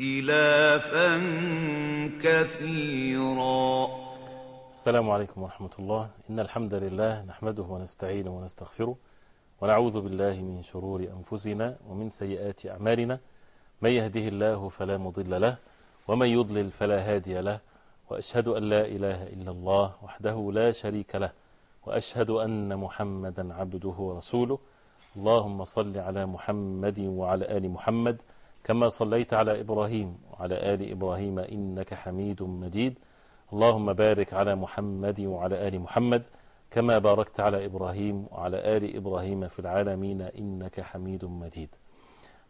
اختلافا كثيرا. السلام عليكم ورحمة الله. إن الحمد لله نحمده ونستعينه ونستغفره ونعوذ بالله من شرور أنفسنا ومن سيئات أعمالنا. من يهده الله فلا مضل له ومن يضلل فلا هادي له. وأشهد أن لا إله إلا الله وحده لا شريك له. وأشهد أن محمدا عبده ورسوله. اللهم صل على محمد وعلى آل محمد كما صليت على إبراهيم وعلى آل إبراهيم إنك حميد مجيد اللهم بارك على محمد وعلى آل محمد كما باركت على إبراهيم وعلى آل إبراهيم في العالمين إنك حميد مجيد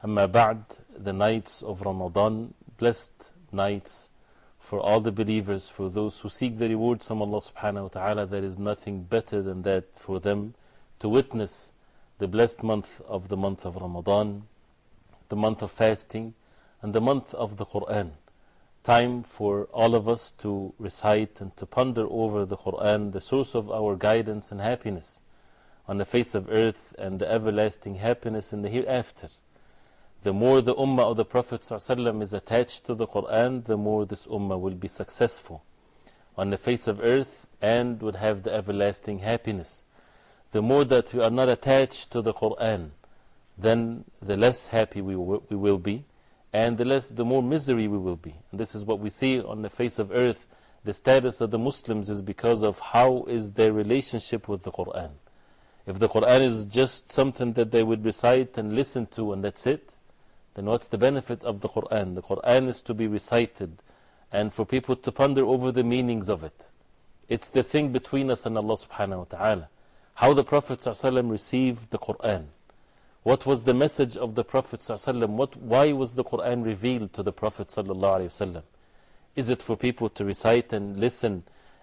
أما بعد the nights of Ramadan blessed nights for all the believers for those who seek the rewards from Allah subhanahu wa ta'ala there is nothing better than that for them to witness the blessed month of the month of Ramadan the month of fasting and the month of the Quran time for all of us to recite and to ponder over the Quran, the source of our guidance and happiness on the face of earth and the everlasting happiness in the hereafter. The more the Ummah of the Prophet ﷺ is attached to the Quran, the more this Ummah will be successful on the face of earth and would have the everlasting happiness. The more that we are not attached to the Quran, then the less happy we we will be and the less, the more misery we will be. And this is what we see on the face of earth. The status of the Muslims is because of how is their relationship with the Quran. If the Quran is just something that they would recite and listen to and that's it, then what's the benefit of the Quran? The Quran is to be recited and for people to ponder over the meanings of it. It's the thing between us and Allah subhanahu wa ta'ala. How the Prophet ﷺ received the Quran. What was the message of the Prophet ﷺ? What, why was the Quran revealed to the Prophet ﷺ? Is it for people to recite and listen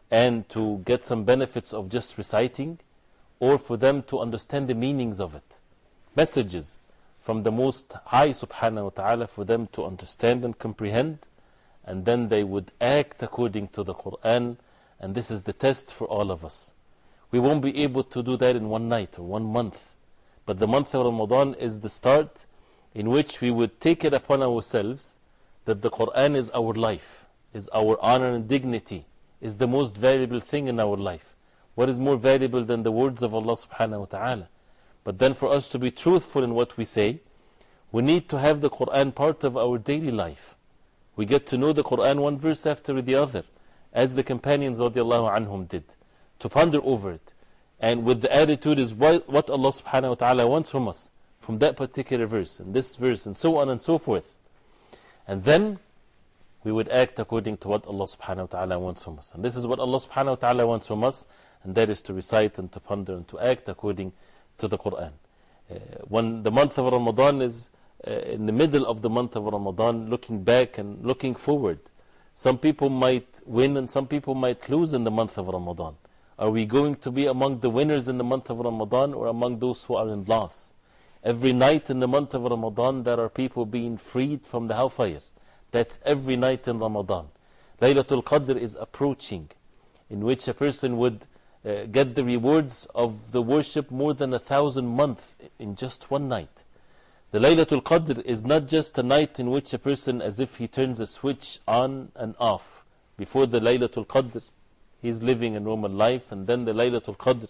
and to get some benefits of just reciting? Or for them to understand the meanings of it? Messages from the Most High subhanahu wa ta'ala for them to understand and comprehend and then they would act according to the Quran and this is the test for all of us. We won't be able to do that in one night or one month. But the month of Ramadan is the start in which we would take it upon ourselves that the Quran is our life, is our honor and dignity, is the most valuable thing in our life. What is more valuable than the words of Allah subhanahu wa ta'ala? But then for us to be truthful in what we say, we need to have the Quran part of our daily life. We get to know the Quran one verse after the other, as the companions radiallahu anhum did, to ponder over it. And with the attitude is what, what Allah subhanahu wa ta'ala wants from us, from that particular verse, and this verse, and so on and so forth. And then we would act according to what Allah subhanahu wa ta'ala wants from us. And this is what Allah subhanahu wa ta'ala wants from us, and that is to recite and to ponder and to act according to the Quran. Uh, when the month of Ramadan is uh, in the middle of the month of Ramadan, looking back and looking forward, some people might win and some people might lose in the month of Ramadan. Are we going to be among the winners in the month of Ramadan or among those who are in loss? Every night in the month of Ramadan, there are people being freed from the hellfire. That's every night in Ramadan. Laylatul Qadr is approaching, in which a person would uh, get the rewards of the worship more than a thousand months in just one night. The Laylatul Qadr is not just a night in which a person, as if he turns a switch on and off. Before the Laylatul Qadr, he's living a normal life, and then the Laylatul Qadr,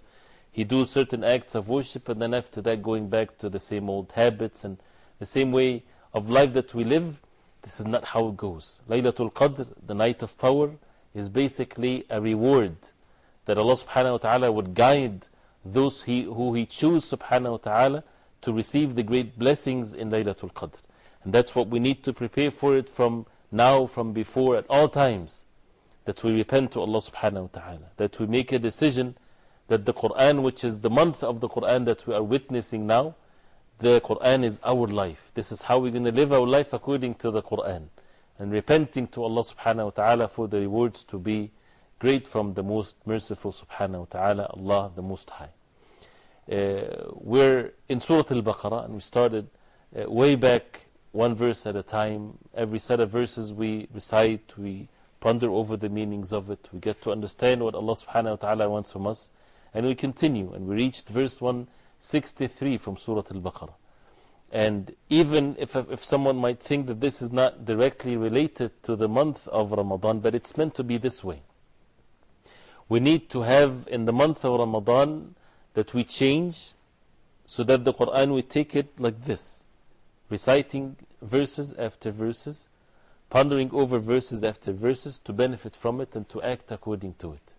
he do certain acts of worship, and then after that going back to the same old habits and the same way of life that we live. This is not how it goes. Laylatul Qadr, the night of power, is basically a reward that Allah subhanahu wa ta'ala would guide those he, who He choose subhanahu wa ta'ala to receive the great blessings in Laylatul Qadr. And that's what we need to prepare for it from now, from before, at all times. That we repent to Allah subhanahu wa ta'ala. That we make a decision that the Quran, which is the month of the Quran that we are witnessing now, the Quran is our life. This is how we're going to live our life according to the Quran. and repenting to Allah subhanahu wa ta'ala for the rewards to be great from the most merciful subhanahu wa ta'ala, Allah the Most High. Uh, we're in Surah Al Baqarah and we started uh, way back one verse at a time. Every set of verses we recite, we ponder over the meanings of it, we get to understand what Allah subhanahu wa ta'ala wants from us, and we continue. And we reached verse 163 from Surah Al Baqarah. And even if, if someone might think that this is not directly related to the month of Ramadan, but it's meant to be this way. We need to have in the month of Ramadan that we change so that the Quran we take it like this reciting verses after verses, pondering over verses after verses to benefit from it and to act according to it.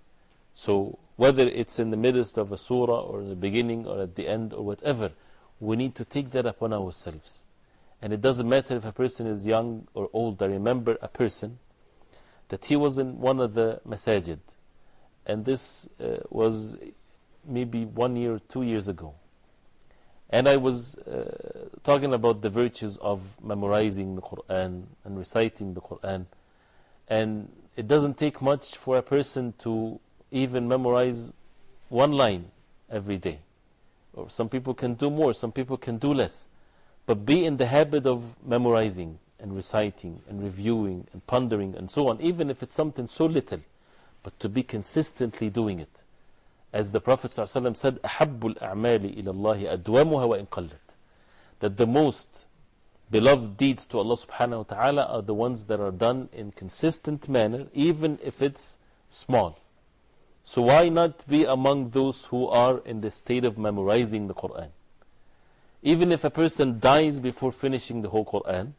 So, whether it's in the midst of a surah or in the beginning or at the end or whatever, we need to take that upon ourselves. And it doesn't matter if a person is young or old. I remember a person that he was in one of the masajid, and this uh, was maybe one year or two years ago. And I was uh, talking about the virtues of memorizing the Quran and reciting the Quran. And it doesn't take much for a person to even memorize one line every day. Or some people can do more, some people can do less. But be in the habit of memorizing and reciting and reviewing and pondering and so on, even if it's something so little, but to be consistently doing it As the Prophet ﷺ said, أَحَبُّ الْأَعْمَالِ إِلَى اللَّهِ أَدْوَمُهَا وَإِنْ قَلَّتْ That the most beloved deeds to Allah subhanahu wa ta'ala are the ones that are done in consistent manner, even if it's small. So why not be among those who are in the state of memorizing the Quran? Even if a person dies before finishing the whole Quran,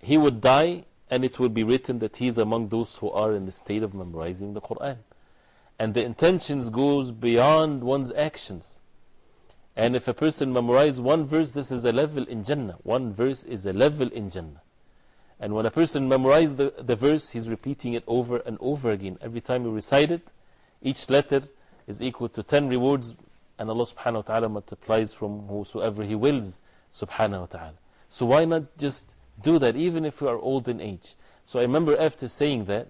he would die and it will be written that he is among those who are in the state of memorizing the Quran and the intentions goes beyond one's actions. And if a person memorizes one verse, this is a level in Jannah. One verse is a level in Jannah. And when a person memorizes the, the verse, he's repeating it over and over again. Every time you recite it, each letter is equal to 10 rewards, and Allah subhanahu wa ta'ala multiplies from whosoever He wills, subhanahu wa ta'ala. So why not just do that, even if you are old in age? So I remember after saying that,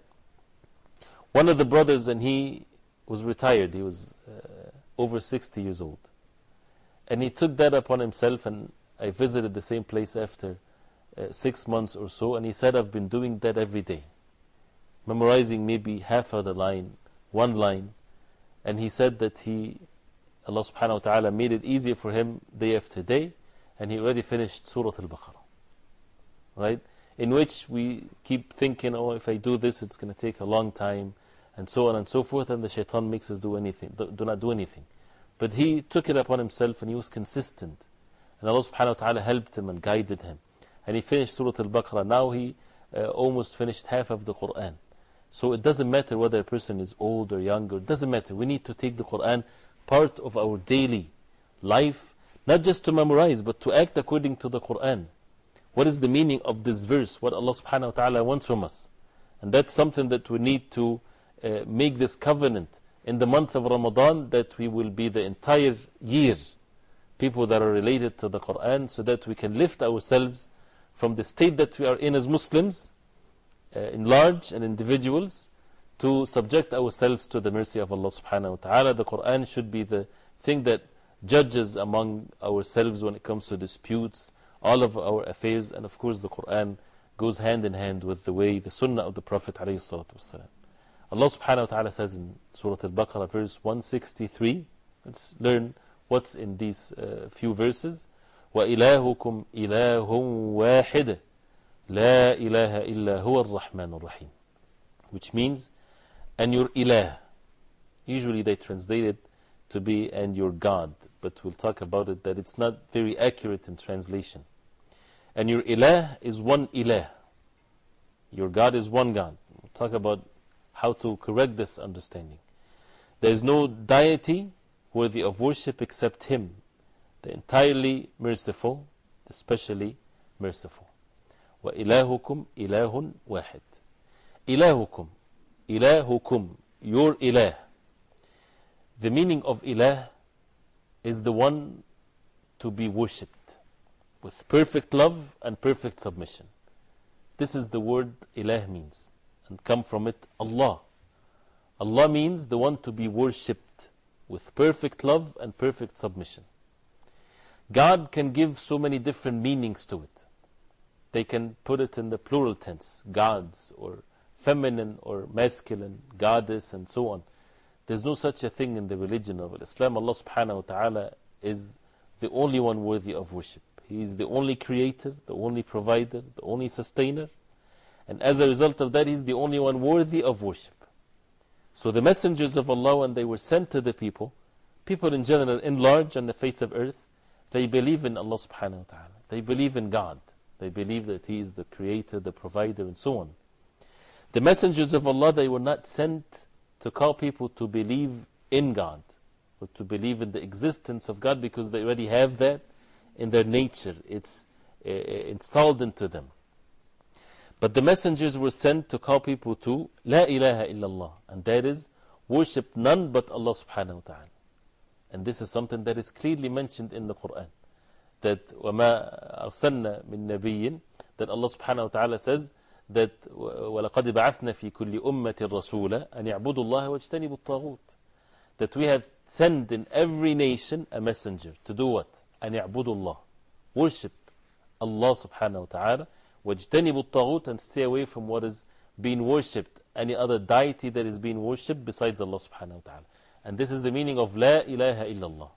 one of the brothers and he was retired. He was uh, over 60 years old. And he took that upon himself, and I visited the same place after uh, six months or so, and he said, I've been doing that every day, memorizing maybe half of the line, one line. And he said that he, Allah subhanahu wa ta'ala made it easier for him day after day, and he already finished Surah Al Baqarah. Right? In which we keep thinking, oh, if I do this, it's going to take a long time and so on and so forth, and the shaitan makes us do anything, do, do not do anything. But he took it upon himself and he was consistent. And Allah subhanahu wa ta'ala helped him and guided him. And he finished Surah Al Baqarah. Now he uh, almost finished half of the Quran. So it doesn't matter whether a person is old or young, it doesn't matter. We need to take the Quran part of our daily life, not just to memorize, but to act according to the Quran. What is the meaning of this verse? What Allah subhanahu wa ta'ala wants from us. And that's something that we need to uh, make this covenant in the month of Ramadan that we will be the entire year people that are related to the Quran so that we can lift ourselves from the state that we are in as Muslims, uh, in large and individuals, to subject ourselves to the mercy of Allah subhanahu wa ta'ala. The Quran should be the thing that judges among ourselves when it comes to disputes, all of our affairs, and of course the Quran goes hand in hand with the way the Sunnah of the Prophet. ﷺ. Allah subhanahu wa ta'ala says in Surah Al Baqarah, verse 163. Let's learn what's in these uh, few verses. وَإِلَهُكُمْ إِلَهٌ وَاحِدٌ لَا إِلَهَ إِلَّا هُوَ الرَّحْمَنُ الرَّحِيمُ Which means, and your ilah. Usually they translate it to be, and your God. But we'll talk about it that it's not very accurate in translation. And your ilah is one ilah. Your God is one God. We'll talk about how to correct this understanding. There is no deity worthy of worship except Him, the entirely merciful, especially merciful. وإلهكم إله واحد إلهكم إلهكم your ilah the meaning of ilah is the one to be worshipped with perfect love and perfect submission This is the word ilah means. And come from it Allah. Allah means the one to be worshipped with perfect love and perfect submission. God can give so many different meanings to it. They can put it in the plural tense, gods, or feminine or masculine, goddess, and so on. There's no such a thing in the religion of Islam. Allah subhanahu wa ta'ala is the only one worthy of worship. He is the only creator, the only provider, the only sustainer. And as a result of that, He is the only one worthy of worship. So the messengers of Allah, when they were sent to the people, people in general, in large on the face of earth, they believe in Allah subhanahu wa ta'ala. They believe in God. They believe that He is the creator, the provider, and so on. The messengers of Allah, they were not sent to call people to believe in God or to believe in the existence of God because they already have that in their nature. It's uh, installed into them. But the messengers were sent to call people to La ilaha illallah, and that is worship none but Allah subhanahu wa ta'ala. And this is something that is clearly mentioned in the Quran. That وَمَا أَرْسَلْنَا مِن نَبِيٍّ That Allah subhanahu wa ta'ala says that وَلَقَدْ بَعَثْنَا فِي كُلِّ أُمَّةٍ رَسُولًا أَنْ يَعْبُدُوا اللَّهَ وَاجْتَنِبُوا الطَّاغُوتِ That we have sent in every nation a messenger to do what? أَنْ يَعْبُدُوا اللَّهِ Worship Allah subhanahu wa ta'ala وَاجْتَنِبُوا الطَّاغُوتِ and stay away from what is being worshipped, any other deity that is being worshipped besides Allah subhanahu wa ta'ala. And this is the meaning of La ilaha illallah.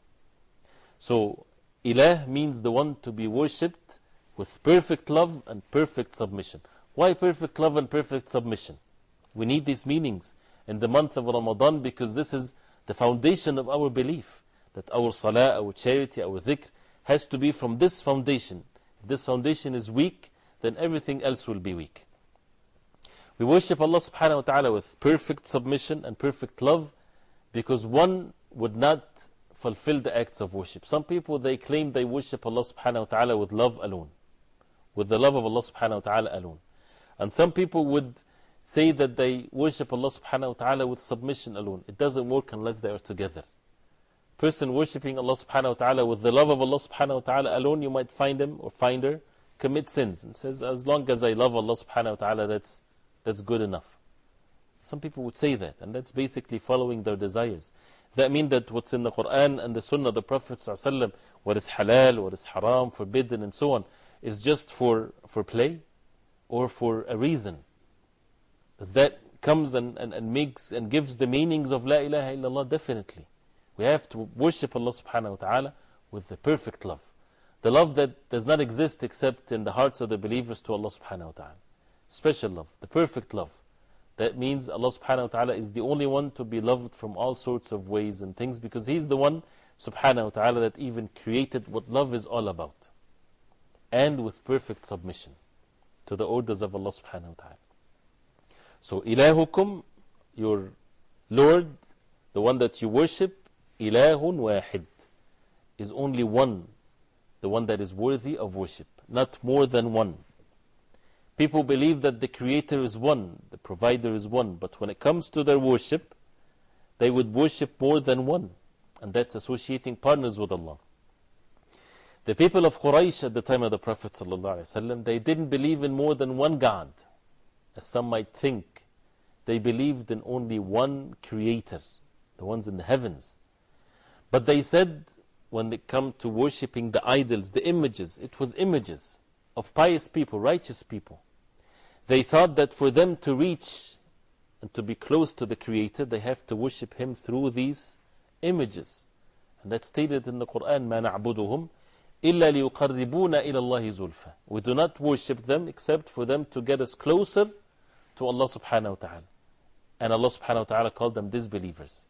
So, ilah means the one to be worshipped with perfect love and perfect submission. Why perfect love and perfect submission? We need these meanings in the month of Ramadan because this is the foundation of our belief that our salah, our charity, our dhikr has to be from this foundation. If this foundation is weak, then everything else will be weak. We worship Allah subhanahu wa ta'ala with perfect submission and perfect love because one would not fulfill the acts of worship. Some people they claim they worship Allah subhanahu wa ta'ala with love alone, with the love of Allah subhanahu wa ta'ala alone. And some people would say that they worship Allah subhanahu wa ta'ala with submission alone. It doesn't work unless they are together. Person worshipping Allah subhanahu wa ta'ala with the love of Allah subhanahu wa ta'ala alone, you might find him or find her commit sins and says, as long as I love Allah subhanahu wa ta'ala, that's, that's good enough. Some people would say that, and that's basically following their desires. Does that mean that what's in the Quran and the Sunnah of the Prophet, what is halal, what is haram, forbidden, and so on, is just for, for play or for a reason? Does that comes and, and, and makes and gives the meanings of La ilaha illallah? Definitely. We have to worship Allah subhanahu wa ta'ala with the perfect love. The love that does not exist except in the hearts of the believers to Allah subhanahu wa ta'ala. Special love, the perfect love. That means Allah subhanahu wa ta'ala is the only one to be loved from all sorts of ways and things because He's the one subhanahu wa ta'ala that even created what love is all about. And with perfect submission to the orders of Allah subhanahu wa ta'ala. So, ilahukum, your Lord, the one that you worship, ilahun wahid, is only one, the one that is worthy of worship, not more than one. People believe that the Creator is one, the Provider is one, but when it comes to their worship, they would worship more than one, and that's associating partners with Allah. The people of Quraysh at the time of the Prophet ﷺ, they didn't believe in more than one God, as some might think. They believed in only one Creator, the ones in the heavens. But they said, when they come to worshipping the idols, the images, it was images of pious people, righteous people. They thought that for them to reach and to be close to the Creator, they have to worship Him through these images. And that's stated in the Quran, مَا نَعْبُدُهُمْ إِلَّا لِيُقَرِّبُونَ إِلَى اللَّهِ زُلْفَى We do not worship them except for them to get us closer to Allah subhanahu wa ta'ala. And Allah subhanahu wa ta'ala called them disbelievers.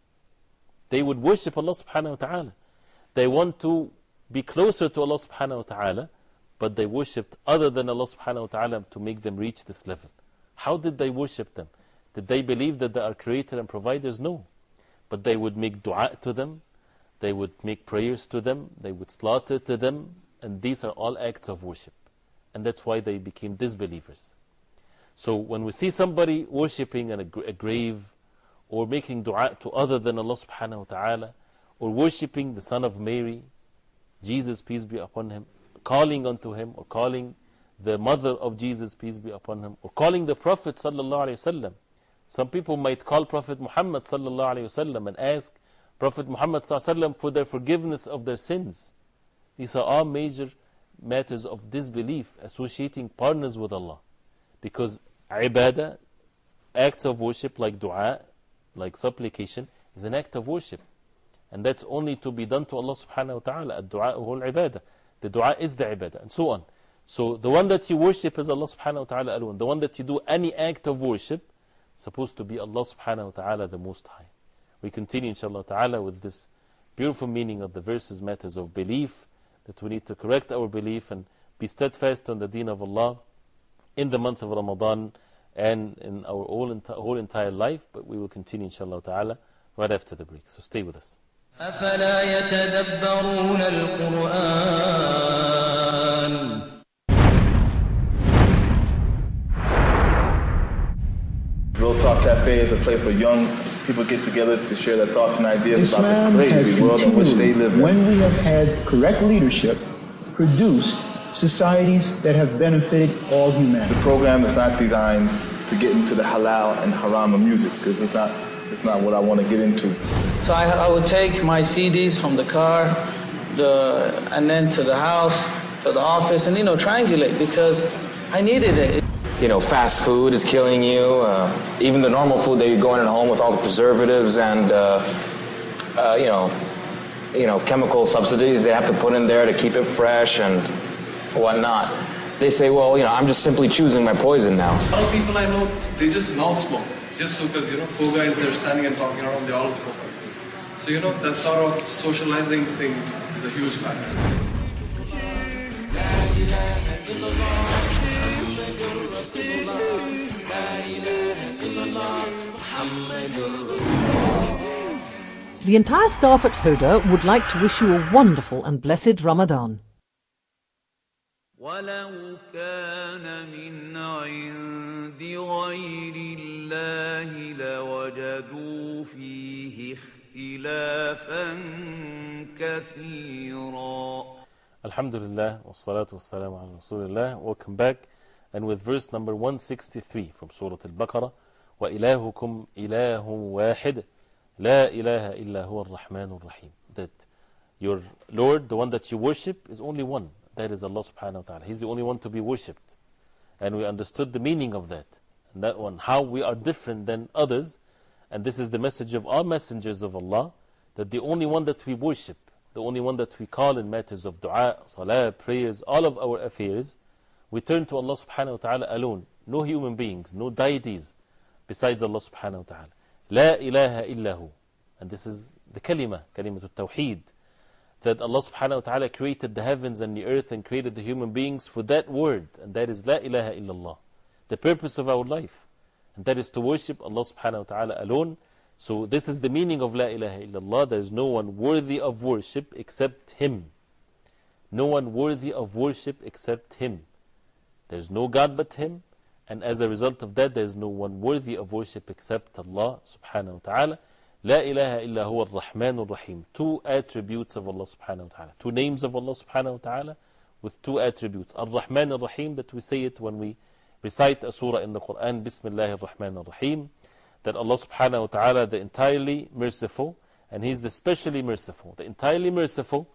They would worship Allah subhanahu wa ta'ala. They want to be closer to Allah subhanahu wa ta'ala, but they worshipped other than Allah subhanahu wa ta'ala to make them reach this level. How did they worship them? Did they believe that they are creator and providers? No. But they would make dua to them, they would make prayers to them, they would slaughter to them, and these are all acts of worship. And that's why they became disbelievers. So when we see somebody worshipping a, a grave, or making dua to other than Allah subhanahu wa ta'ala, or worshipping the Son of Mary, Jesus, peace be upon him, calling unto him, or calling the mother of Jesus, peace be upon him, or calling the Prophet. Some people might call Prophet Muhammad and ask Prophet Muhammad for their forgiveness of their sins. These are all major matters of disbelief, associating partners with Allah. Because ibadah, acts of worship like dua, like supplication, is an act of worship. And that's only to be done to Allah subhanahu wa ta'ala. Ad-du'a huwa al-ibadah. The dua is the ibadah, and so on. So the one that you worship is Allah subhanahu wa ta'ala alone. The one that you do any act of worship, supposed to be Allah subhanahu wa ta'ala the Most High. We continue inshallah ta'ala with this beautiful meaning of the verses, matters of belief, that we need to correct our belief and be steadfast on the deen of Allah in the month of Ramadan and in our whole, whole entire life. But we will continue inshallah ta'ala right after the break. So stay with us. أفلا يتدبرون القرآن Real Talk Cafe is a place where young people get together to share their thoughts and ideas Islam about the has crazy world in which they continually, live in. when we have had correct leadership, produced societies that have benefited all humanity. The program is not designed to get into the halal and haram of music because it's not, it's not what I want to get into. So I, I would take my CDs from the car, the, and then to the house, to the office, and you know, triangulate because I needed it. you know, fast food is killing you. Uh, even the normal food that you're going at home with all the preservatives and, uh, uh, you know, you know, chemical subsidies they have to put in there to keep it fresh and whatnot. They say, well, you know, I'm just simply choosing my poison now. A lot of people I know, they just mouth smoke just because you know four guys they're standing and talking around, they always go for it. So you know that sort of socializing thing is a huge factor. The entire staff at Huda would like to wish you a wonderful and blessed Ramadan. ولو كان من عند غير الله لوجدوا فيه اختلافا كثيرا Alhamdulillah, wassalatu wassalamu ala Rasulillah. Welcome back. And with verse number 163 from Surah Al-Baqarah, وَإِلَهُكُمْ إِلَهٌ وَاحِدٌ لَا إِلَهَ إِلَّا هُوَ الرَّحْمَنُ الرَّحِيمُ That your Lord, the one that you worship, is only one. That is Allah subhanahu wa ta'ala. He's the only one to be worshipped. And we understood the meaning of that. That one, how we are different than others. And this is the message of all messengers of Allah, that the only one that we worship, the only one that we call in matters of dua, salah, prayers, all of our affairs, we turn to Allah subhanahu wa ta'ala alone. No human beings, no deities besides Allah subhanahu wa ta'ala. La ilaha illahu. And this is the kalima, kalimatul tawheed. That Allah subhanahu wa ta'ala created the heavens and the earth and created the human beings for that word. And that is La ilaha illallah. The purpose of our life. And that is to worship Allah subhanahu wa ta'ala alone. So this is the meaning of La ilaha illallah. There is no one worthy of worship except Him. No one worthy of worship except Him. There is no God but Him. And as a result of that, there is no one worthy of worship except Allah subhanahu wa ta'ala. La ilaha illa huwa ar-Rahman ar-Rahim. Two attributes of Allah subhanahu wa ta'ala. Two names of Allah subhanahu wa ta'ala with two attributes. Ar-Rahman ar-Rahim that we say it when we recite a surah in the Quran. Bismillah ar-Rahman ar-Rahim. That Allah subhanahu wa ta'ala, the entirely merciful, and He's the specially merciful. The entirely merciful,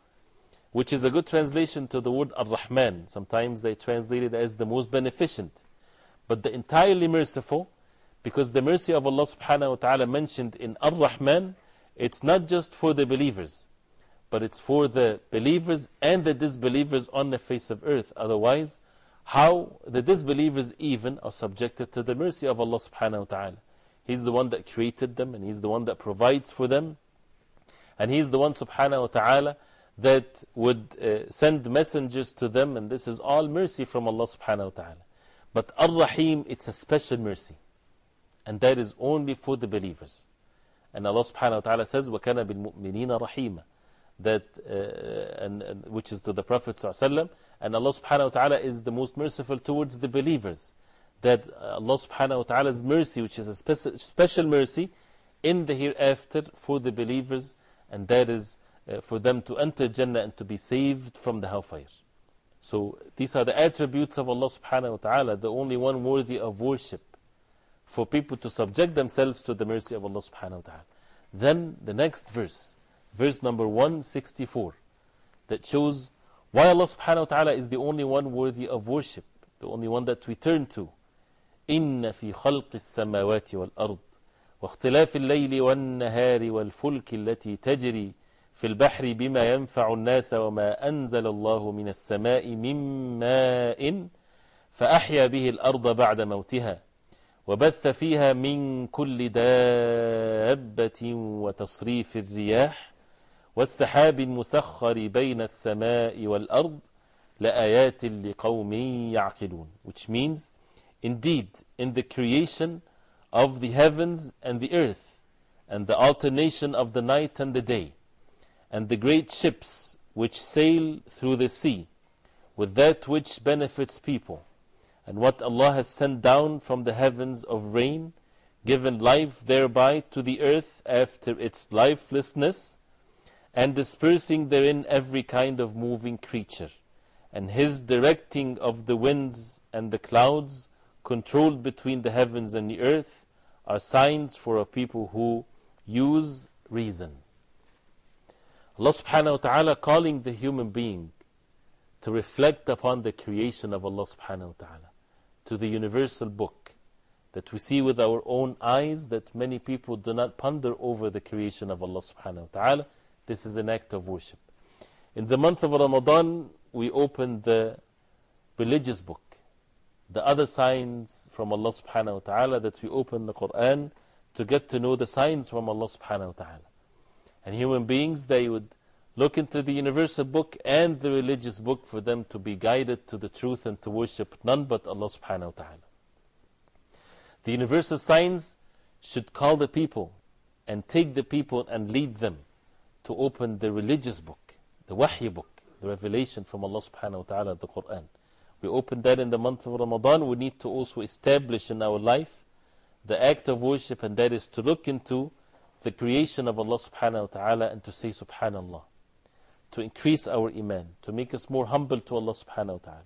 which is a good translation to the word Ar-Rahman. Sometimes they translate it as the most beneficent. But the entirely merciful, because the mercy of Allah subhanahu wa ta'ala mentioned in Ar-Rahman, it's not just for the believers, but it's for the believers and the disbelievers on the face of earth. Otherwise, how the disbelievers even are subjected to the mercy of Allah subhanahu wa ta'ala. He's the one that created them and He's the one that provides for them. And He's the one subhanahu wa ta'ala that would uh, send messengers to them, and this is all mercy from Allah subhanahu wa ta'ala. But Ar Rahim, it's a special mercy. And that is only for the believers. And Allah subhanahu wa ta'ala says, وَكَانَ بِالْمُؤْمِنِينَ رَحِيمًا that, uh, and, and, which is to the Prophet ﷺ, and Allah subhanahu wa ta'ala is the most merciful towards the believers. That Allah subhanahu wa ta'ala's mercy, which is a speci special mercy in the hereafter for the believers, and that is uh, for them to enter Jannah and to be saved from the hellfire. So these are the attributes of Allah subhanahu wa ta'ala, the only one worthy of worship for people to subject themselves to the mercy of Allah subhanahu wa ta'ala. Then the next verse, verse number 164, that shows why Allah subhanahu wa ta'ala is the only one worthy of worship, the only one that we turn to. إن في خلق السماوات والأرض واختلاف الليل والنهار والفلك التي تجري في البحر بما ينفع الناس وما أنزل الله من السماء من ماء فأحيا به الأرض بعد موتها وبث فيها من كل دابة وتصريف الرياح والسحاب المسخر بين السماء والأرض لآيات لقوم يعقلون which means indeed in the creation of the heavens and the earth and the alternation of the night and the day and the great ships which sail through the sea with that which benefits people and what Allah has sent down from the heavens of rain, given life thereby to the earth after its lifelessness, and dispersing therein every kind of moving creature, and His directing of the winds and the clouds, controlled between the heavens and the earth, are signs for a people who use reason. Allah subhanahu wa ta'ala calling the human being to reflect upon the creation of Allah subhanahu wa ta'ala to the universal book that we see with our own eyes that many people do not ponder over the creation of Allah subhanahu wa ta'ala. This is an act of worship. In the month of Ramadan, we open the religious book. The other signs from Allah subhanahu wa ta'ala that we open the Quran to get to know the signs from Allah subhanahu wa ta'ala. And human beings, they would look into the universal book and the religious book for them to be guided to the truth and to worship none but Allah subhanahu wa ta'ala. The universal signs should call the people and take the people and lead them to open the religious book, the Wahy book, the revelation from Allah subhanahu wa ta'ala, the Quran. We open that in the month of Ramadan. We need to also establish in our life the act of worship, and that is to look into the creation of Allah subhanahu wa ta'ala and to say subhanallah to increase our iman, to make us more humble to Allah subhanahu wa ta'ala,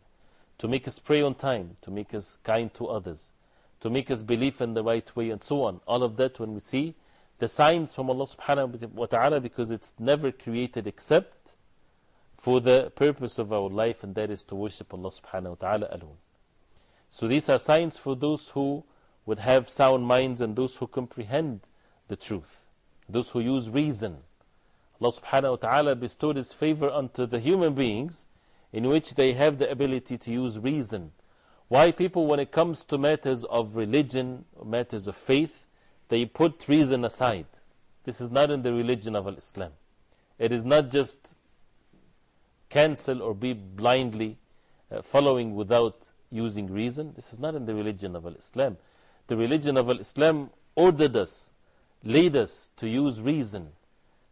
to make us pray on time, to make us kind to others, to make us believe in the right way, and so on. All of that when we see the signs from Allah subhanahu wa ta'ala, because it's never created except for the purpose of our life, and that is to worship Allah subhanahu wa ta'ala alone. So these are signs for those who would have sound minds and those who comprehend the truth, those who use reason Allah subhanahu wa ta'ala bestowed His favor unto the human beings in which they have the ability to use reason. Why people, when it comes to matters of religion, matters of faith, they put reason aside. This is not in the religion of Islam. It is not just cancel or be blindly uh, following without using reason. This is not in the religion of Islam. The religion of Islam ordered us, led us to use reason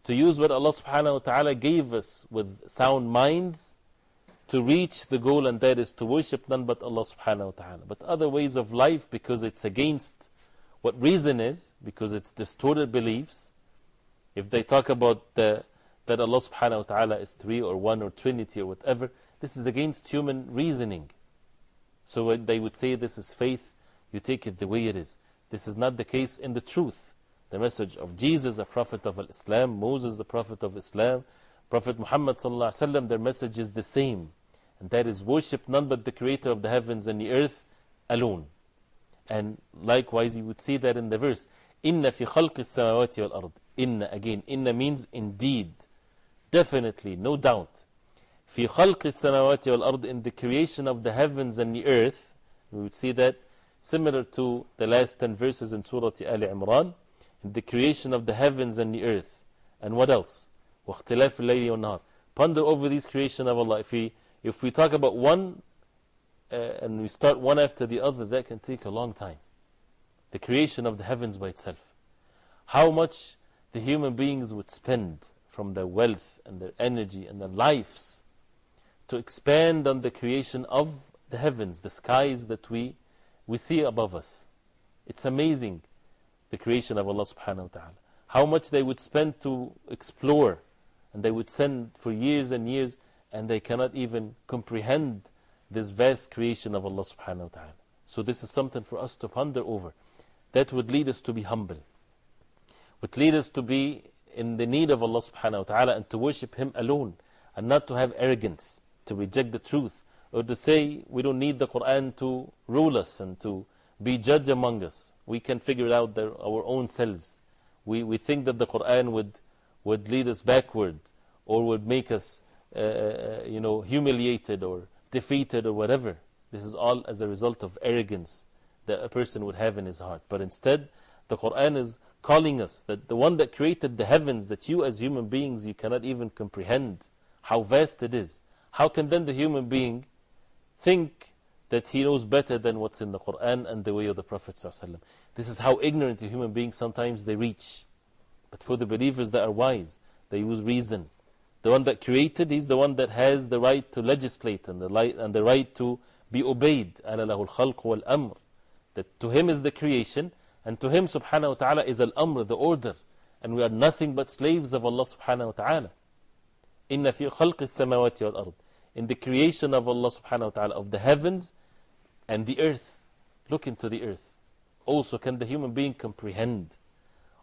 to use what Allah subhanahu wa ta'ala gave us with sound minds to reach the goal, and that is to worship none but Allah subhanahu wa ta'ala. But other ways of life, because it's against what reason is, because it's distorted beliefs, if they talk about the, that Allah subhanahu wa ta'ala is three or one or trinity or whatever, this is against human reasoning. So they would say this is faith, you take it the way it is. This is not the case in the truth the message of Jesus, the Prophet of Islam, Moses, the Prophet of Islam, Prophet Muhammad, their message is the same. And that is worship none but the Creator of the heavens and the earth alone. And likewise, you would see that in the verse. Inna fi khalqi samawati wal ard. Inna, again, inna means indeed, definitely, no doubt. Fi khalqi samawati wal ard, in the creation of the heavens and the earth. We would see that similar to the last 10 verses in Surah Al Imran the creation of the heavens and the earth. And what else? وَاخْتِلَافِ اللَّيْلِ وَالنَّهَارِ Ponder over this creation of Allah. If we, if we talk about one uh, and we start one after the other, that can take a long time. The creation of the heavens by itself. How much the human beings would spend from their wealth and their energy and their lives to expand on the creation of the heavens, the skies that we, we see above us. It's amazing the creation of Allah subhanahu wa ta'ala. How much they would spend to explore, and they would send for years and years and they cannot even comprehend this vast creation of Allah subhanahu wa ta'ala. So this is something for us to ponder over. That would lead us to be humble. Would lead us to be in the need of Allah subhanahu wa ta'ala and to worship Him alone and not to have arrogance, to reject the truth, or to say we don't need the Quran to rule us and to be judge among us. We can figure it out there, our own selves. We, we think that the Quran would, would lead us backward or would make us uh, uh, you know, humiliated or defeated or whatever. This is all as a result of arrogance that a person would have in his heart. But instead, the Quran is calling us that the one that created the heavens, that you as human beings, you cannot even comprehend how vast it is. How can then the human being think that he knows better than what's in the Quran and the way of the Prophet? This is how ignorant the human beings sometimes they reach. But for the believers that are wise, they use reason. The one that created, he's the one that has the right to legislate and the, light, and the right to be obeyed. أَلَا لَهُ الْخَلْقُ وَالْأَمْرُ That to him is the creation, and to him subhanahu wa ta'ala is al-amr, the order. And we are nothing but slaves of Allah subhanahu wa ta'ala. إِنَّ فِي خَلْقِ السَّمَاوَاتِ وَالْأَرْضِ In the creation of Allah subhanahu wa ta'ala, of the heavens and the earth. Look into the earth. Also, can the human being comprehend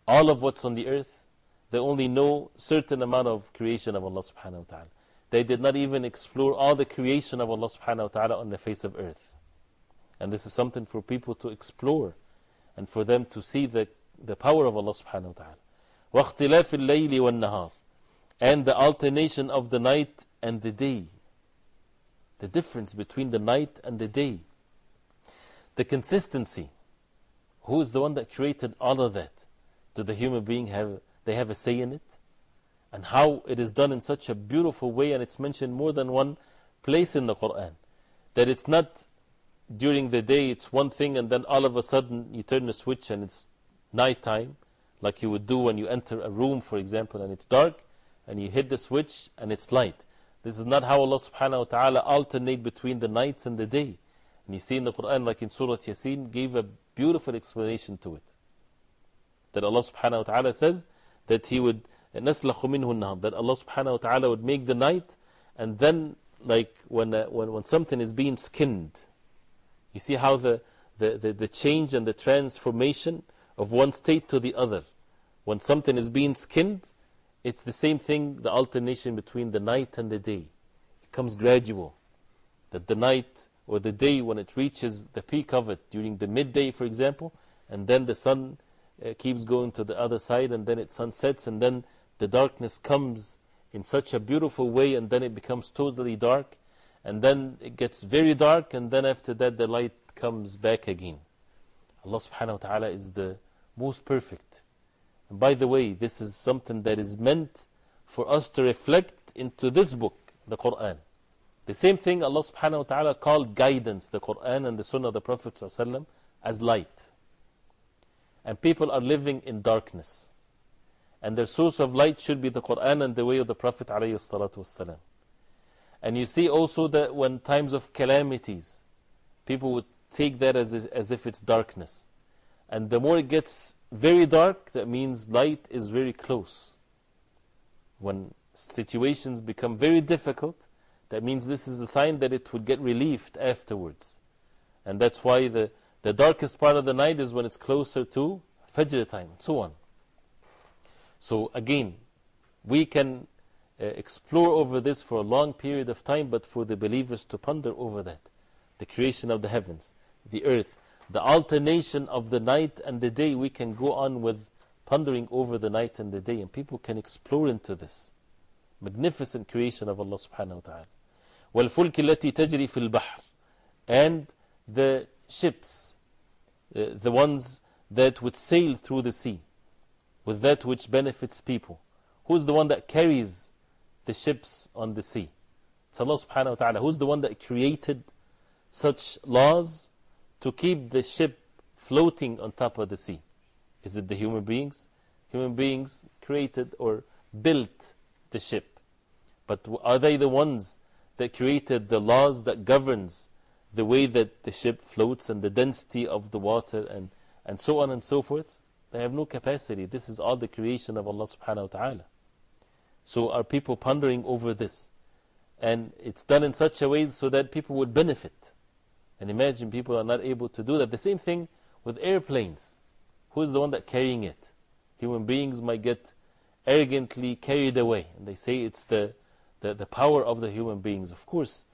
all of what's on the earth? They only know certain amount of creation of Allah subhanahu wa ta'ala. They did not even explore all the creation of Allah subhanahu wa ta'ala on the face of earth. And this is something for people to explore and for them to see the, the power of Allah subhanahu wa ta'ala. وَاخْتِلَافِ اللَّيْلِ وَالنَّهَارِ And the alternation of the night and the day. The difference between the night and the day. The consistency. Who is the one that created all of that? Do the human being have, they have a say in it? And how it is done in such a beautiful way, and it's mentioned more than one place in the Quran. That it's not during the day, it's one thing, and then all of a sudden you turn the switch and it's nighttime, like you would do when you enter a room, for example, and it's dark, and you hit the switch and it's light. This is not how Allah subhanahu wa ta'ala alternate between the nights and the day. And you see in the Quran, like in Surah Yasin, gave a beautiful explanation to it. That Allah subhanahu wa ta'ala says that He would, نَسْلَخُ مِنْهُ النَّهَرِ That Allah subhanahu wa ta'ala would make the night, and then, like when, uh, when, when something is being skinned, you see how the, the, the, the change and the transformation of one state to the other. When something is being skinned, it's the same thing, the alternation between the night and the day. It comes gradual. That the night or the day, when it reaches the peak of it during the midday, for example, and then the sun uh, uh, keeps going to the other side, and then it sunsets, and then the darkness comes in such a beautiful way, and then it becomes totally dark, and then it gets very dark, and then after that the light comes back again. Allah subhanahu wa ta'ala is the most perfect. And by the way, this is something that is meant for us to reflect into this book, the Quran. The same thing Allah subhanahu wa ta'ala called guidance, the Quran and the Sunnah of the Prophet as light. And people are living in darkness. And their source of light should be the Quran and the way of the Prophet ﷺ. And you see also that when times of calamities, people would take that as, as if it's darkness. And the more it gets very dark, that means light is very close. When situations become very difficult, that means this is a sign that it would get relieved afterwards. And that's why the, the darkest part of the night is when it's closer to Fajr time, and so on. So again, we can uh, explore over this for a long period of time, but for the believers to ponder over that. The creation of the heavens, the earth, the alternation of the night and the day, we can go on with pondering over the night and the day, and people can explore into this. Magnificent creation of Allah subhanahu wa ta'ala. وَالْفُلْكِ الَّتِي تَجْرِي فِي الْبَحْرِ And the ships, uh, uh, the ones that would sail through the sea, with that which benefits people. Who's the one that carries the ships on the sea? It's Allah subhanahu wa ta'ala. Who's the one that created such laws to keep the ship floating on top of the sea? Is it the human beings? Human beings created or built the ship. But are they the ones that created the laws that governs the way that the ship floats and the density of the water and, and so on and so forth? They have no capacity. This is all the creation of Allah subhanahu wa ta'ala. So are people pondering over this? And it's done in such a way so that people would benefit. And imagine people are not able to do that. The same thing with airplanes. Who is the one that carrying it? Human beings might get arrogantly carried away. And they say it's the, the, the power of the human beings. Of course,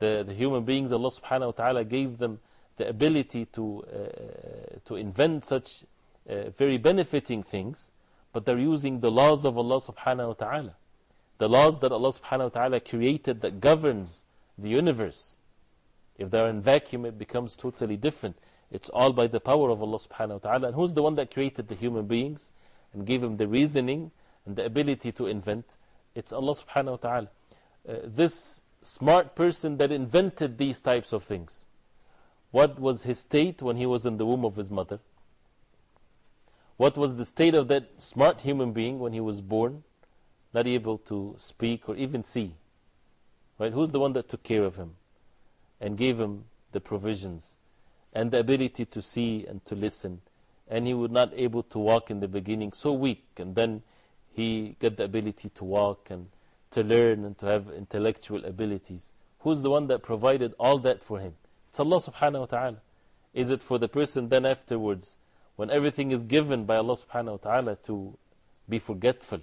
the, the human beings, Allah subhanahu wa ta'ala gave them the ability to, uh, to invent such uh, very benefiting things, but they're using the laws of Allah subhanahu wa ta'ala. The laws that Allah subhanahu wa ta'ala created that governs the universe. If they're in vacuum, it becomes totally different. It's all by the power of Allah subhanahu wa ta'ala. And who's the one that created the human beings and gave them the reasoning and the ability to invent? It's Allah subhanahu wa ta'ala. Uh, this smart person that invented these types of things, what was his state when he was in the womb of his mother? What was the state of that smart human being when he was born? Not able to speak or even see. Right? Who's the one that took care of him and gave him the provisions and the ability to see and to listen? And he was not able to walk in the beginning, so weak. And then he got the ability to walk and to learn and to have intellectual abilities. Who's the one that provided all that for him? It's Allah subhanahu wa ta'ala. Is it for the person then afterwards, when everything is given by Allah subhanahu wa ta'ala, to be forgetful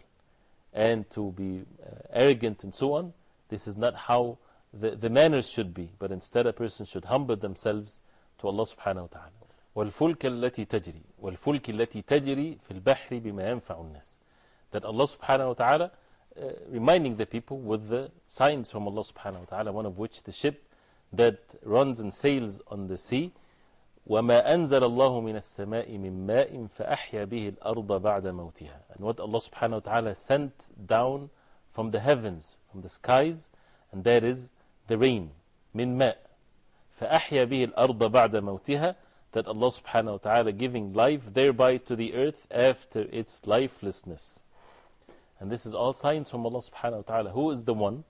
and to be uh, arrogant and so on? This is not how the, the manners should be, but instead a person should humble themselves to Allah subhanahu wa ta'ala. والفلك التي تجري والفلك التي تجري في البحر بما ينفع الناس that Allah subhanahu wa ta'ala uh, reminding the people with the signs from Allah subhanahu wa ta'ala, one of which the ship that runs and sails on the sea. وَمَا أَنزَلَ اللَّهُ مِنَ السَّمَاءِ مِن مَاءٍ فَأَحْيَا بِهِ الْأَرْضَ بَعْدَ مَوْتِهَا And what Allah subhanahu wa ta'ala sent down from the heavens, from the skies, and that is the rain, min ma' فَأَحْيَا بِهِ الْأَرْضَ بَعْدَ مَوْتِهَا That Allah subhanahu wa ta'ala giving life thereby to the earth after its lifelessness. And this is all signs from Allah subhanahu wa ta'ala. Who is the one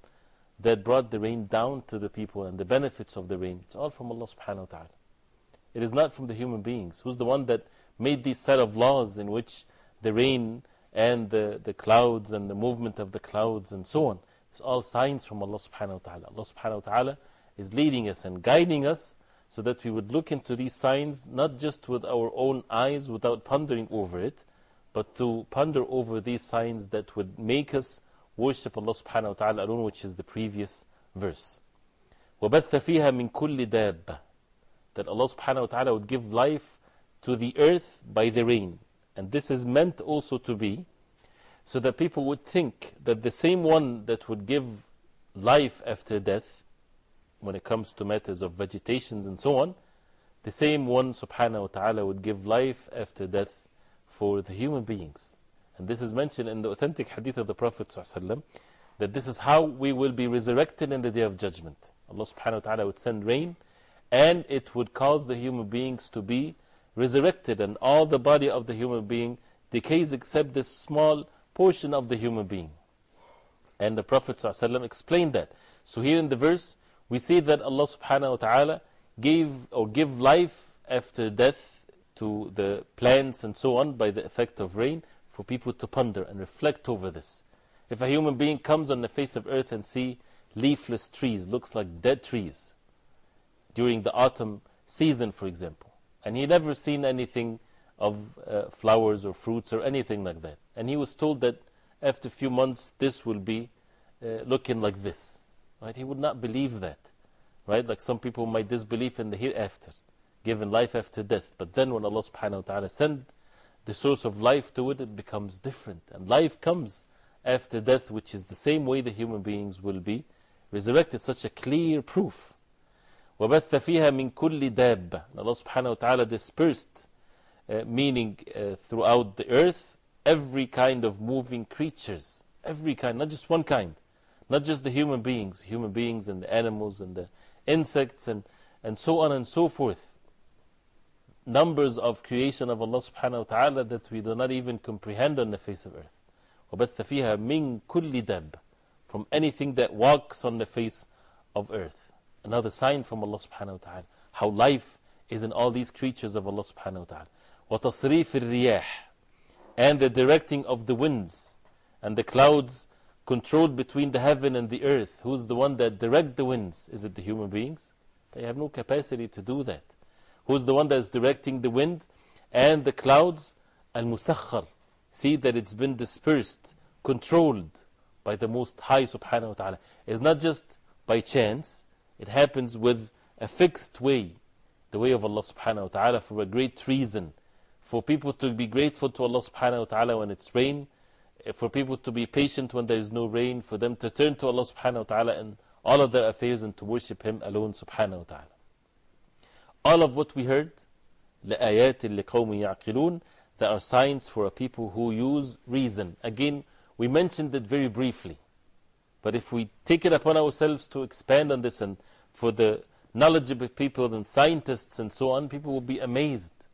that brought the rain down to the people and the benefits of the rain? It's all from Allah subhanahu wa ta'ala. It is not from the human beings. Who's the one that made these set of laws in which the rain and the, the clouds and the movement of the clouds and so on? It's all signs from Allah subhanahu wa ta'ala. Allah subhanahu wa ta'ala is leading us and guiding us so that we would look into these signs not just with our own eyes without pondering over it, but to ponder over these signs that would make us worship Allah subhanahu wa ta'ala alone, which is the previous verse. وَبَثَّ فِيهَا مِن كُلِّ دَابَّةٍ That Allah subhanahu wa ta'ala would give life to the earth by the rain. And this is meant also to be so that people would think that the same one that would give life after death, when it comes to matters of vegetations and so on, the same one subhanahu wa ta'ala would give life after death for the human beings. And this is mentioned in the authentic hadith of the Prophet ﷺ, that this is how we will be resurrected in the day of judgment. Allah subhanahu wa ta'ala would send rain and it would cause the human beings to be resurrected and all the body of the human being decays except this small portion of the human being. And the Prophet ﷺ explained that. So here in the verse, we see that Allah subhanahu wa ta'ala gave or give life after death to the plants and so on by the effect of rain for people to ponder and reflect over this. If a human being comes on the face of earth and see leafless trees, looks like dead trees, during the autumn season, for example, and he never seen anything of uh, flowers or fruits or anything like that, and he was told that after a few months this will be uh, looking like this, right? He would not believe that, right? Like some people might disbelieve in the hereafter given life after death. But then when Allah subhanahu wa ta'ala send the source of life to it, it becomes different. And life comes after death, which is the same way the human beings will be resurrected. Such a clear proof. وَبَثَّ فِيهَا مِن كُلِّ دَابَّةٍ Allah subhanahu wa ta'ala dispersed, uh, meaning uh, throughout the earth, every kind of moving creatures. Every kind, not just one kind. Not just the human beings, human beings and the animals and the insects and, and so on and so forth numbers of creation of Allah subhanahu wa ta'ala that we do not even comprehend on the face of earth. وَبَثَّ فِيهَا مِن كُلِّ دَبْ From anything that walks on the face of earth. Another sign from Allah subhanahu wa ta'ala. How life is in all these creatures of Allah subhanahu wa ta'ala. وَتَصْرِيفِ الرِّيَاحِ And the directing of the winds and the clouds controlled between the heaven and the earth? Who's the one that direct the winds? Is it the human beings? They have no capacity to do that. Who's the one that is directing the wind and the clouds? Al-Musakhar. See that it's been dispersed, controlled by the Most High subhanahu wa ta'ala. It's not just by chance, it happens with a fixed way, the way of Allah subhanahu wa ta'ala for a great reason. For people to be grateful to Allah subhanahu wa ta'ala when it's rain, eh, for people to be patient when there is no rain, for them to turn to Allah subhanahu wa ta'ala in all of their affairs and to worship Him alone subhanahu wa ta'ala. All of what we heard, لآيات لقوم يعقلون, there are signs for a people who use reason. Again, we mentioned it very briefly. But if we take it upon ourselves to expand on this and for the knowledgeable people and scientists and so on, people will be amazed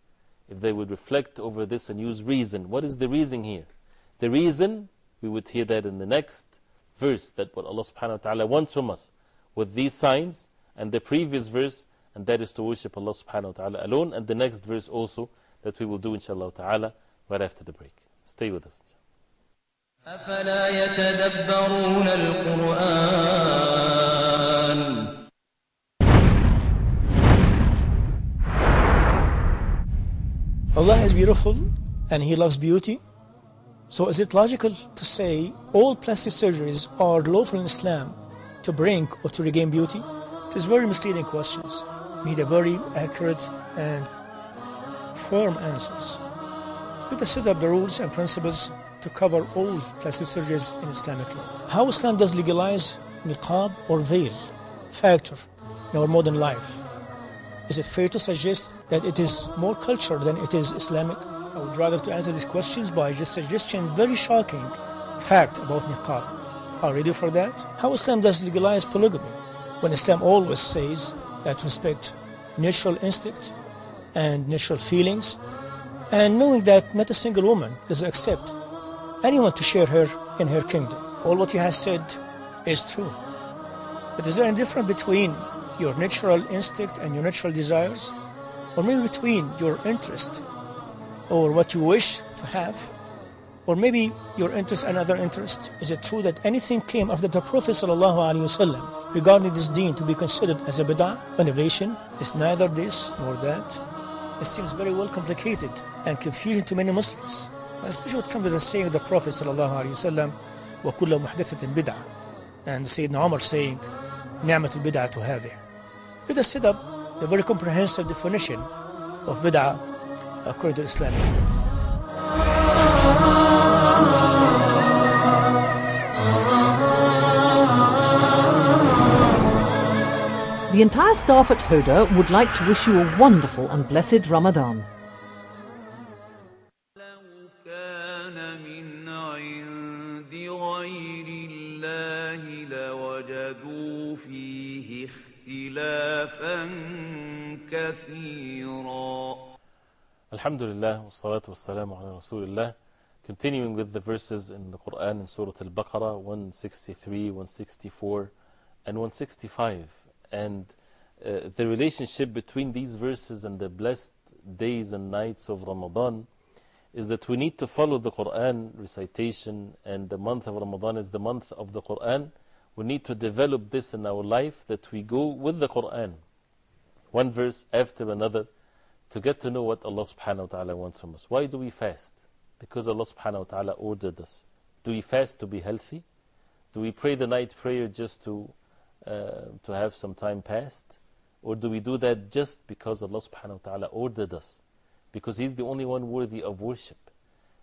if they would reflect over this and use reason. What is the reason here? The reason, we would hear that in the next verse, that what Allah subhanahu wa ta'ala wants from us with these signs and the previous verse, and that is to worship Allah subhanahu wa ta'ala alone, and the next verse also that we will do inshallah ta'ala right after the break. Stay with us. أفلا يتدبرون القرآن Allah is beautiful and He loves beauty. So is it logical to say all plastic surgeries are lawful in Islam to bring or to regain beauty? It is very misleading questions. Need a very accurate and firm answers. Let us set up the rules and principles to cover all plastic surgeries in Islamic law. How Islam does legalize niqab or veil factor in our modern life? Is it fair to suggest that it is more cultural than it is Islamic? I would rather to answer these questions by just suggesting very shocking fact about niqab. Are you ready for that? How Islam does legalize polygamy when Islam always says that respect natural instinct and natural feelings and knowing that not a single woman does accept anyone to share her in her kingdom. All what you have said is true. But is there any difference between your natural instinct and your natural desires? Or maybe between your interest or what you wish to have? Or maybe your interest and other interest? Is it true that anything came after the Prophet ﷺ regarding this deen to be considered as a bid'ah, innovation? Is neither this nor that? It seems very well complicated and confusing to many Muslims. Especially when it comes to the saying of the Prophet ﷺ, وَكُلَّ مُحْدَثَةٍ بِدْعَةٍ And Sayyidina Umar saying, نعمة البدعة هذه. Let us set up a very comprehensive definition of bid'ah according to Islam. The entire staff at Huda would like to wish you a wonderful and blessed Ramadan. Alhamdulillah, wassalatu ala rasulillah. Continuing with the verses in the Quran in Surah Al-Baqarah 163, 164 and 165. And uh, the relationship between these verses and the blessed days and nights of Ramadan is that we need to follow the Quran recitation, and the month of Ramadan is the month of the Quran. We need to develop this in our life that we go with the Quran, one verse after another, to get to know what Allah subhanahu wa ta'ala wants from us. Why do we fast? Because Allah subhanahu wa ta'ala ordered us. Do we fast to be healthy? Do we pray the night prayer just to, uh, to have some time passed? Or do we do that just because Allah subhanahu wa ta'ala ordered us? Because He's the only one worthy of worship.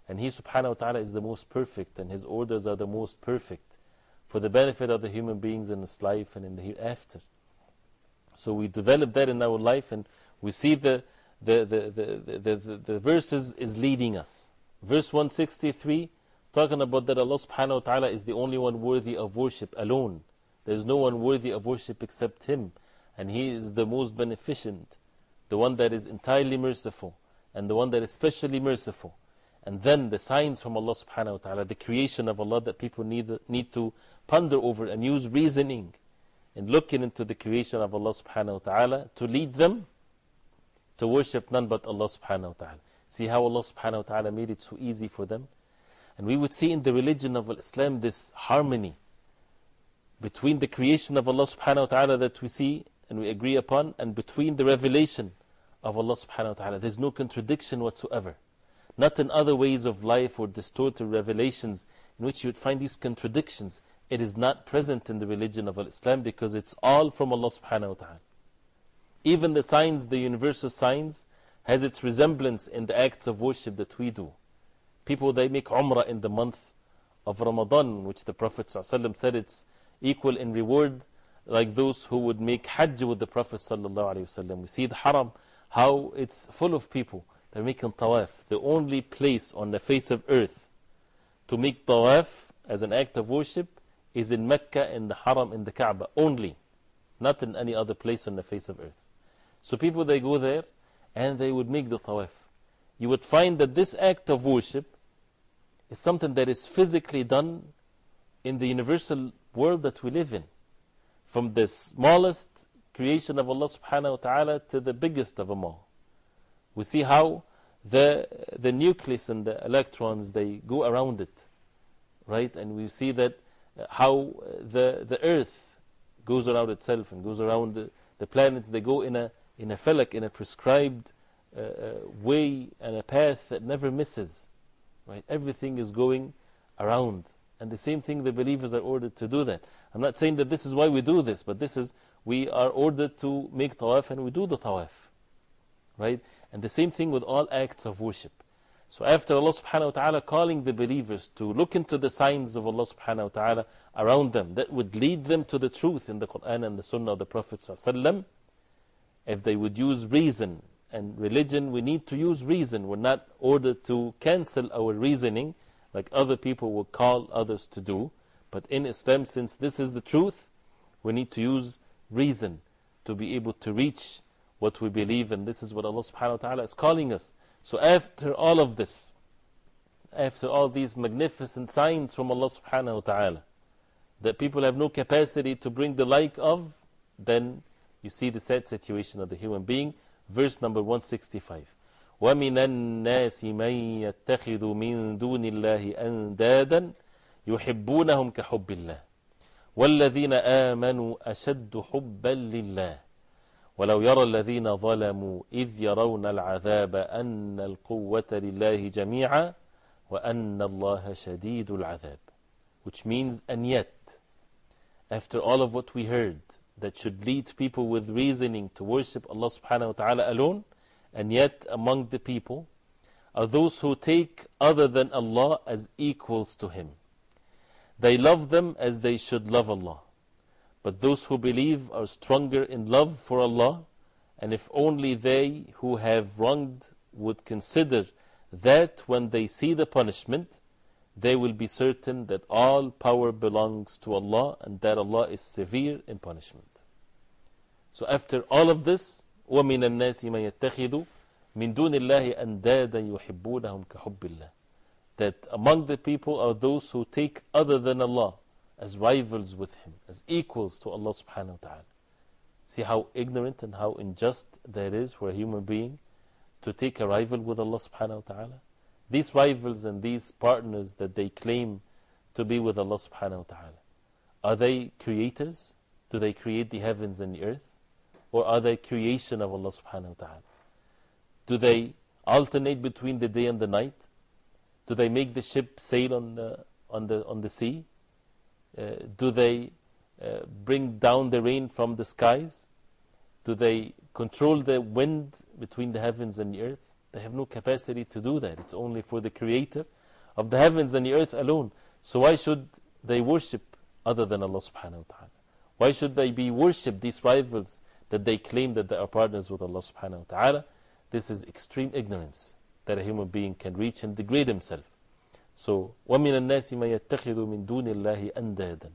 And He subhanahu wa ta'ala is the most perfect, and His orders are the most perfect for the benefit of the human beings in this life and in the hereafter. So we develop that in our life, and we see the, the, the, the, the, the, the verses is leading us. Verse 163, talking about that Allah subhanahu wa ta'ala is the only one worthy of worship alone. There is no one worthy of worship except Him. And He is the most beneficent, the one that is entirely merciful, and the one that is specially merciful. And then the signs from Allah subhanahu wa ta'ala, the creation of Allah that people need, need to ponder over and use reasoning and looking into the creation of Allah subhanahu wa ta'ala to lead them to worship none but Allah subhanahu wa ta'ala. See how Allah subhanahu wa ta'ala made it so easy for them? And we would see in the religion of Islam this harmony between the creation of Allah subhanahu wa ta'ala that we see and we agree upon, and between the revelation of Allah subhanahu wa ta'ala. There's no contradiction whatsoever. Not in other ways of life or distorted revelations in which you would find these contradictions. It is not present in the religion of Islam because it's all from Allah subhanahu wa ta'ala. Even the signs, the universal signs, has its resemblance in the acts of worship that we do. People, they make Umrah in the month of Ramadan, which the Prophet said it's equal in reward like those who would make Hajj with the Prophet. We see the Haram, how it's full of people. They're making Tawaf. The only place on the face of earth to make Tawaf as an act of worship is in Mecca, in the Haram, in the Kaaba. Only. Not in any other place on the face of earth. So people, they go there and they would make the Tawaf. You would find that this act of worship is something that is physically done in the universal world that we live in. From the smallest creation of Allah subhanahu wa ta'ala to the biggest of them all. We see how the, the nucleus and the electrons they go around it, right? And we see that uh, how uh, the, the earth goes around itself and goes around the, the planets, they go in a, in a falak, in a prescribed uh, uh way and a path that never misses, right? Everything is going around. And the same thing, the believers are ordered to do that. I'm not saying that this is why we do this, but this is, we are ordered to make tawaf and we do the tawaf. Right? And the same thing with all acts of worship. So after Allah subhanahu wa ta'ala calling the believers to look into the signs of Allah subhanahu wa ta'ala around them that would lead them to the truth in the Quran and the Sunnah of the Prophet sallallahu if they would use reason and religion, we need to use reason. We're not ordered to cancel our reasoning like other people will call others to do. But in Islam, since this is the truth, we need to use reason to be able to reach what we believe, and this is what Allah subhanahu wa ta'ala is calling us. So, after all of this, after all these magnificent signs from Allah subhanahu wa ta'ala, that people have no capacity to bring the like of, then you see the sad situation of the human being. Verse number 165. ومن الناس من يتخذ من دون الله أندادا يحبونهم كحب الله. والذين آمنوا أشد حبا لله. ولو يرى الذين ظلموا إذ يرون العذاب أن القوة لله جميعا وأن الله شديد العذاب. Which means and yet after all of what we heard that should lead people with reasoning to worship Allah subhanahu wa ta'ala alone and yet among the people are those who take other than Allah as equals to Him. They love them as they should love Allah. But those who believe are stronger in love for Allah, and if only they who have wronged would consider that when they see the punishment, they will be certain that all power belongs to Allah and that Allah is severe in punishment. So, after all of this, ومن الناس من يتخذ من دون الله أندادا يحبونهم كحب الله that among the people are those who take other than Allah as rivals with Him, as equals to Allah subhanahu wa ta'ala. See how ignorant and how unjust that is for a human being to take a rival with Allah subhanahu wa ta'ala. These rivals and these partners that they claim to be with Allah subhanahu wa ta'ala, are they creators? Do they create the heavens and the earth? Or are they creation of Allah subhanahu wa ta'ala? Do they alternate between the day and the night? Do they make the ship sail on the, on the, on the sea? Uh, do they uh, bring down the rain from the skies? Do they control the wind between the heavens and the earth? They have no capacity to do that. It's only for the Creator of the heavens and the earth alone. So why should they worship other than Allah subhanahu wa ta'ala? Why should they be worshipped, these rivals that they claim that they are partners with Allah subhanahu wa ta'ala? This is extreme ignorance that a human being can reach and degrade himself. So, وَمِنَ النَّاسِ مَن يَتَّخِذُ مِن دُونِ اللَّهِ أَنْدَادًا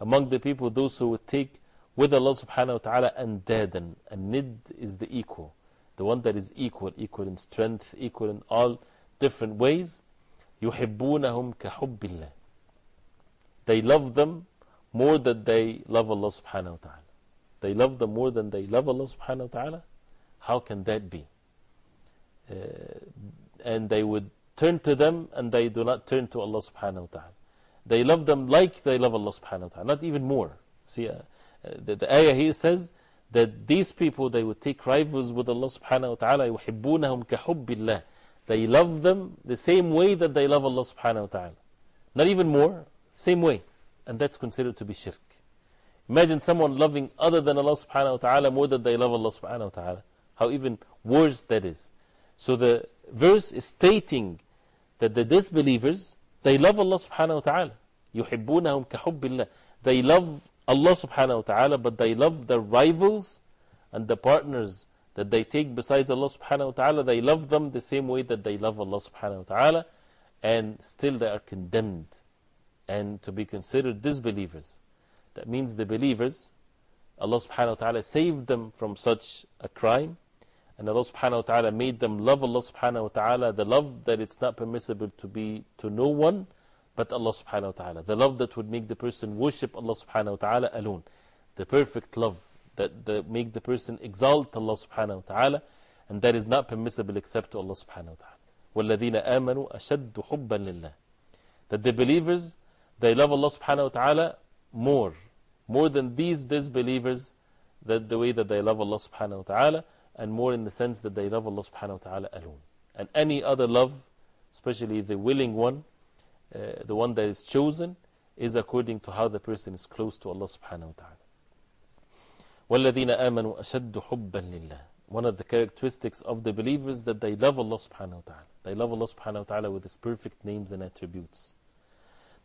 Among the people, those who would take with Allah subhanahu wa ta'ala أَنْدَادًا And nid is the equal. The one that is equal, equal in strength, equal in all different ways. يُحِبُّونَهُمْ كَحُبِّ اللَّهِ They love them more than they love Allah subhanahu wa ta'ala. They love them more than they love Allah subhanahu wa ta'ala. How can that be? Uh, and they would turn to them and they do not turn to Allah subhanahu wa ta'ala. They love them like they love Allah subhanahu wa ta'ala, not even more. See, uh, uh, the, the ayah here says that these people, they would take rivals with Allah subhanahu wa ta'ala, يُحِبُّونَهُمْ كَحُبِّ اللَّهِ They love them the same way that they love Allah subhanahu wa ta'ala. Not even more, same way. And that's considered to be shirk. Imagine someone loving other than Allah subhanahu wa ta'ala more than they love Allah subhanahu wa ta'ala. How even worse that is. So the verse is stating that the disbelievers, they love Allah subhanahu wa ta'ala. يُحِبُّونَهُمْ كَحُبِّ اللَّهِ They love Allah subhanahu wa ta'ala, but they love the rivals and the partners that they take besides Allah subhanahu wa ta'ala. They love them the same way that they love Allah subhanahu wa ta'ala, and still they are condemned and to be considered disbelievers. That means the believers, Allah subhanahu wa ta'ala saved them from such a crime. And Allah subhanahu wa ta'ala made them love Allah subhanahu wa ta'ala, the love that it's not permissible to be to no one but Allah subhanahu wa ta'ala. The love that would make the person worship Allah subhanahu wa ta'ala alone. The perfect love that, that make the person exalt Allah subhanahu wa ta'ala. And that is not permissible except to Allah subhanahu wa ta'ala. وَالَّذِينَ آمَنُوا أَشَدُّ حُبًّا لِلَّهِ That the believers, they love Allah subhanahu wa ta'ala more more than these disbelievers, that the way that they love Allah subhanahu wa ta'ala, and more in the sense that they love Allah subhanahu wa ta'ala alone. And any other love, especially the willing one, uh, the one that is chosen, is according to how the person is close to Allah subhanahu wa ta'ala. وَالَّذِينَ آمَنُوا أَشَدُّ حُبًّا لِلَّهِ One of the characteristics of the believers that they love Allah subhanahu wa ta'ala. They love Allah subhanahu wa ta'ala with His perfect names and attributes.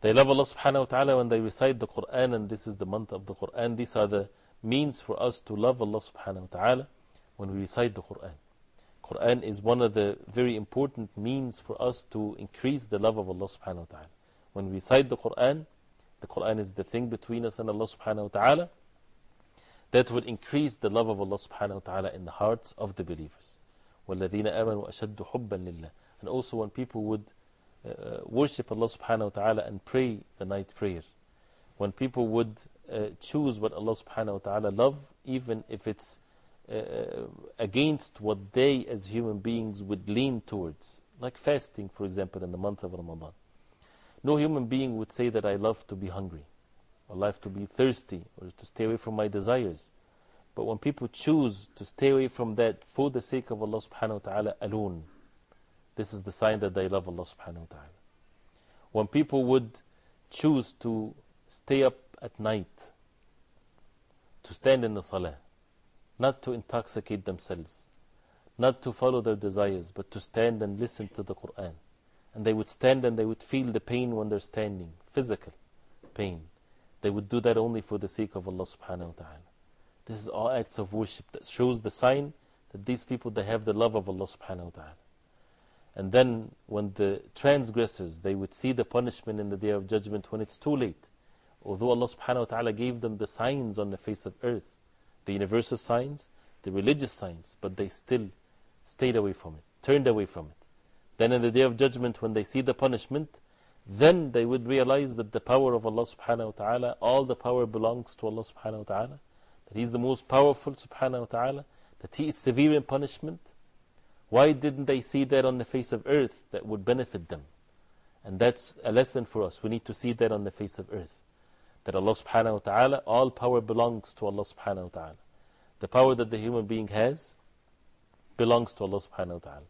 They love Allah subhanahu wa ta'ala when they recite the Quran, and this is the month of the Quran. These are the means for us to love Allah subhanahu wa ta'ala when we recite the Quran. Quran is one of the very important means for us to increase the love of Allah subhanahu wa ta'ala. When we recite the Quran, the Quran is the thing between us and Allah subhanahu wa ta'ala that would increase the love of Allah subhanahu wa ta'ala in the hearts of the believers. وَالَّذِينَ آمَنُوا أَشَدُّ حُبًّا لِلَّهِ And also when people would uh, worship Allah subhanahu wa ta'ala and pray the night prayer. When people would uh, choose what Allah subhanahu wa ta'ala love, even if it's uh, against what they as human beings would lean towards, like fasting, for example, in the month of Ramadan. No human being would say that I love to be hungry, or love to be thirsty, or to stay away from my desires. But when people choose to stay away from that for the sake of Allah subhanahu wa ta'ala alone, this is the sign that they love Allah subhanahu wa ta'ala. When people would choose to stay up at night, to stand in the salah, not to intoxicate themselves, not to follow their desires, but to stand and listen to the Quran. And they would stand and they would feel the pain when they're standing, physical pain. They would do that only for the sake of Allah subhanahu wa ta'ala. This is all acts of worship that shows the sign that these people, they have the love of Allah subhanahu wa ta'ala. And then when the transgressors, they would see the punishment in the day of judgment when it's too late. Although Allah subhanahu wa ta'ala gave them the signs on the face of earth, the universal signs, the religious signs, but they still stayed away from it, turned away from it. Then in the day of judgment, when they see the punishment, then they would realize that the power of Allah subhanahu wa ta'ala, all the power belongs to Allah subhanahu wa ta'ala, that He is the most powerful subhanahu wa ta'ala, that He is severe in punishment, why didn't they see that on the face of earth that would benefit them? And that's a lesson for us. We need to see that on the face of earth. That Allah subhanahu wa ta'ala, all power belongs to Allah subhanahu wa ta'ala. The power that the human being has belongs to Allah subhanahu wa ta'ala.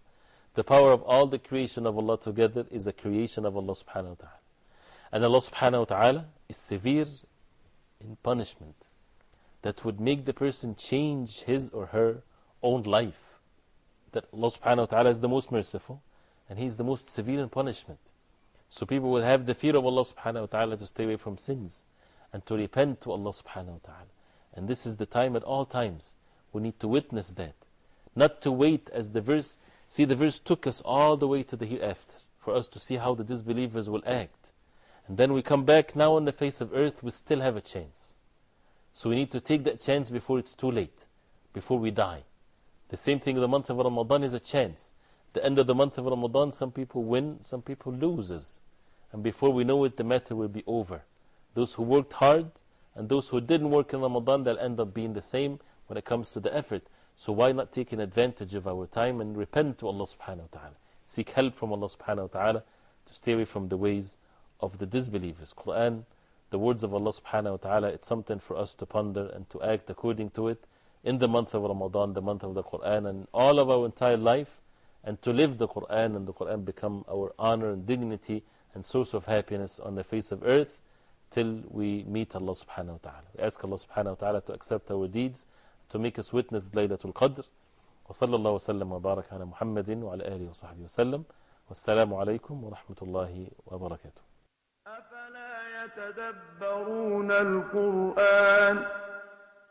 The power of all the creation of Allah together is a creation of Allah subhanahu wa ta'ala. And Allah subhanahu wa ta'ala is severe in punishment that would make the person change his or her own life that Allah subhanahu wa ta'ala is the most merciful and He is the most severe in punishment. So people will have the fear of Allah subhanahu wa ta'ala to stay away from sins and to repent to Allah subhanahu wa ta'ala. And this is the time at all times. We need to witness that. Not to wait as the verse, see the verse took us all the way to the hereafter for us to see how the disbelievers will act. And then we come back now on the face of earth, we still have a chance. So we need to take that chance before it's too late, before we die. The same thing in the month of Ramadan is a chance. The end of the month of Ramadan, some people win, some people loses. And before we know it, the matter will be over. Those who worked hard and those who didn't work in Ramadan, they'll end up being the same when it comes to the effort. So why not take an advantage of our time and repent to Allah subhanahu wa ta'ala? seek help from Allah subhanahu wa ta'ala to stay away from the ways of the disbelievers. Quran, the words of Allah subhanahu wa ta'ala, it's something for us to ponder and to act according to it in the month of Ramadan, the month of the Quran, and all of our entire life, and to live the Quran and the Quran become our honor and dignity and source of happiness on the face of earth till we meet Allah subhanahu wa ta'ala. We ask Allah subhanahu wa ta'ala to accept our deeds, to make us witness Laylatul Qadr. وصلى الله وسلم وبارك على محمد وعلى آله وصحبه وسلم والسلام عليكم ورحمة الله وبركاته أفلا يتدبرون القرآن